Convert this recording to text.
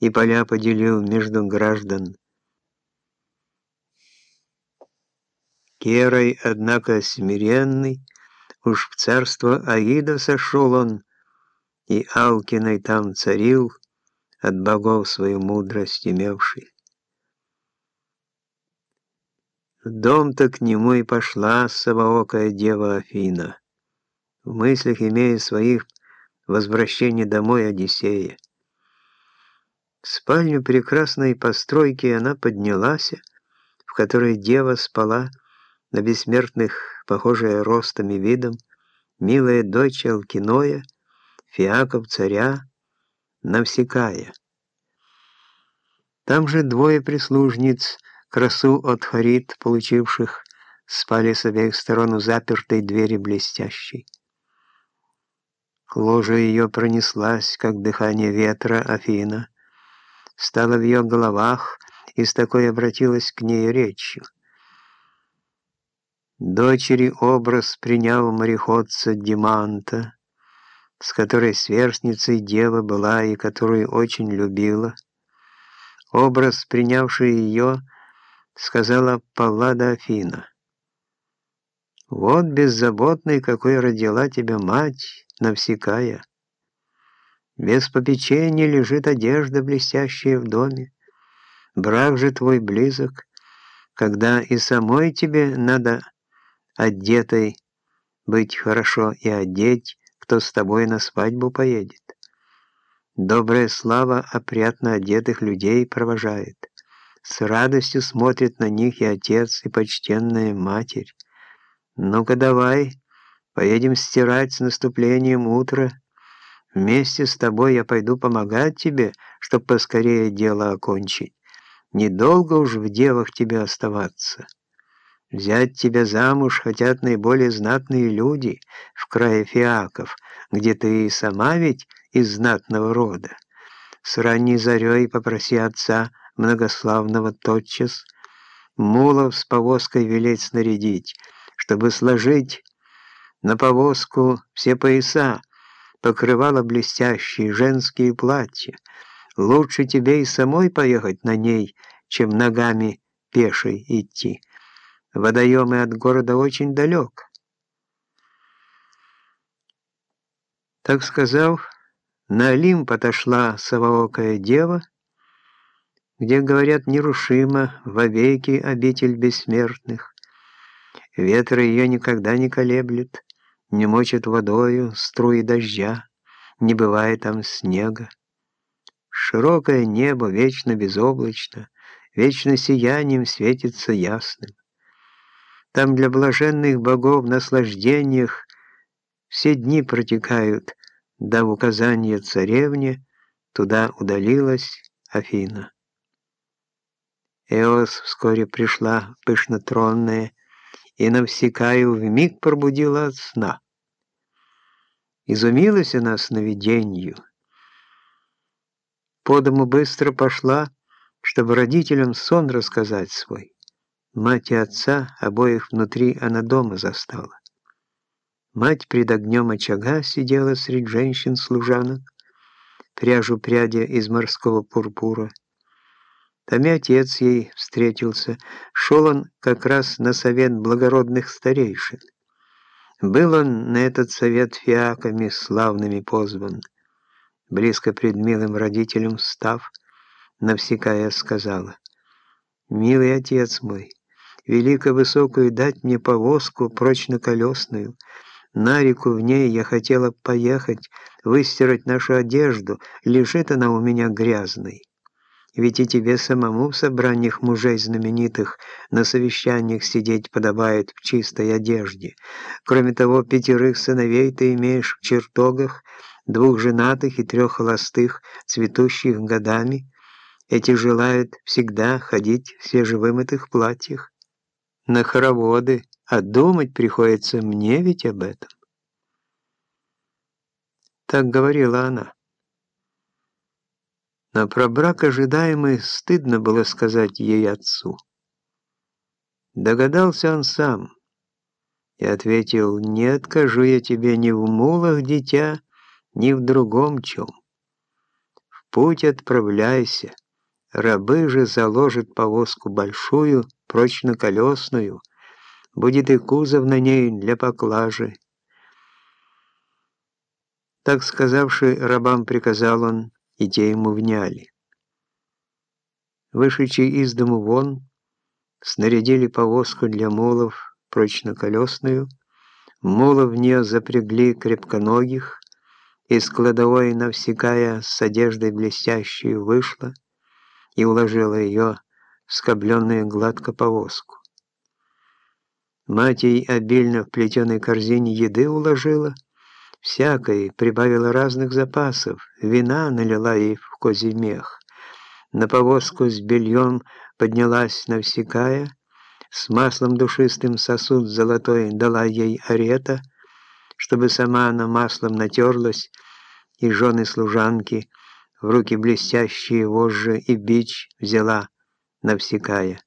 и поля поделил между граждан. Керой, однако, смиренный, уж в царство Аида сошел он, и Алкиной там царил, от богов свою мудрость имевший. Дом-то к нему и пошла совоокая дева Афина, в мыслях имея своих возвращение домой Одиссея. В спальню прекрасной постройки она поднялась, в которой дева спала, на бессмертных, похожая ростом и видом, милая дочь Алкиноя, Фиаков царя, Навсекая. Там же двое прислужниц, красу от Харит, получивших, спали с обеих сторон у запертой двери блестящей. К ложу ее пронеслась, как дыхание ветра, Афина, стала в ее головах и с такой обратилась к ней речью. Дочери образ принял мореходца Диманта, с которой сверстницей дева была и которую очень любила. Образ, принявший ее, сказала Паллада Афина. «Вот беззаботный, какой родила тебя мать, Навсекая. Без попечения лежит одежда, блестящая в доме. Брак же твой близок, когда и самой тебе надо одетой быть хорошо и одеть, кто с тобой на свадьбу поедет. Добрая слава опрятно одетых людей провожает. С радостью смотрит на них и отец, и почтенная матерь. Ну-ка давай, поедем стирать с наступлением утра. Вместе с тобой я пойду помогать тебе, чтоб поскорее дело окончить. Недолго уж в девах тебе оставаться». Взять тебя замуж хотят наиболее знатные люди в крае фиаков, где ты и сама ведь из знатного рода. С ранней зарей попроси отца многославного тотчас мулов с повозкой велеть снарядить, чтобы сложить на повозку все пояса, покрывала блестящие женские платья. Лучше тебе и самой поехать на ней, чем ногами пешей идти. Водоемы от города очень далек. Так сказав, на Олимп отошла совоокая дева, где, говорят, нерушимо, вовеки обитель бессмертных. Ветры ее никогда не колеблет, не мочат водою струи дождя, не бывает там снега. Широкое небо вечно безоблачно, вечно сиянием светится ясным. Там для блаженных богов наслаждениях все дни протекают, да в указание царевне туда удалилась Афина. Эос вскоре пришла пышнотронная и Навсекаю вмиг пробудила от сна. Изумилась она сновиденью. По дому быстро пошла, чтобы родителям сон рассказать свой. Мать и отца, обоих внутри, она дома застала. Мать пред огнем очага сидела среди женщин-служанок, пряжу прядя из морского пурпура. Там и отец ей встретился. Шел он как раз на совет благородных старейшин. Был он на этот совет фиаками славными позван. Близко пред милым родителем встав, навсекая сказала, «Милый отец мой, велико высокую дать мне повозку прочно-колесную. На реку в ней я хотела поехать, выстирать нашу одежду, лежит она у меня грязной. Ведь и тебе самому в собраниях мужей знаменитых на совещаниях сидеть подобает в чистой одежде. Кроме того, пятерых сыновей ты имеешь в чертогах, двух женатых и трех холостых, цветущих годами. Эти желают всегда ходить в свежевымытых платьях на хороводы, а думать приходится мне ведь об этом. Так говорила она. Но про брак ожидаемый стыдно было сказать ей отцу. Догадался он сам и ответил, «Не откажу я тебе ни в мулах, дитя, ни в другом чем. В путь отправляйся. Рабы же заложат повозку большую, прочно-колесную, будет и кузов на ней для поклажи. Так сказавши, рабам приказал он, и ему вняли. Вышедший из дому вон, снарядили повозку для мулов, прочно-колесную, мулов в нее запрягли крепконогих, из кладовой навсекая с одеждой блестящей вышла и уложила ее в скобленную гладко повозку. Мать ей обильно в плетеной корзине еды уложила, всякой прибавила разных запасов, вина налила ей в козий мех. На повозку с бельем поднялась навсекая, с маслом душистым сосуд золотой дала ей арета, чтобы сама она маслом натерлась, и жены служанки в руки блестящие вожжи и бич взяла навсекая.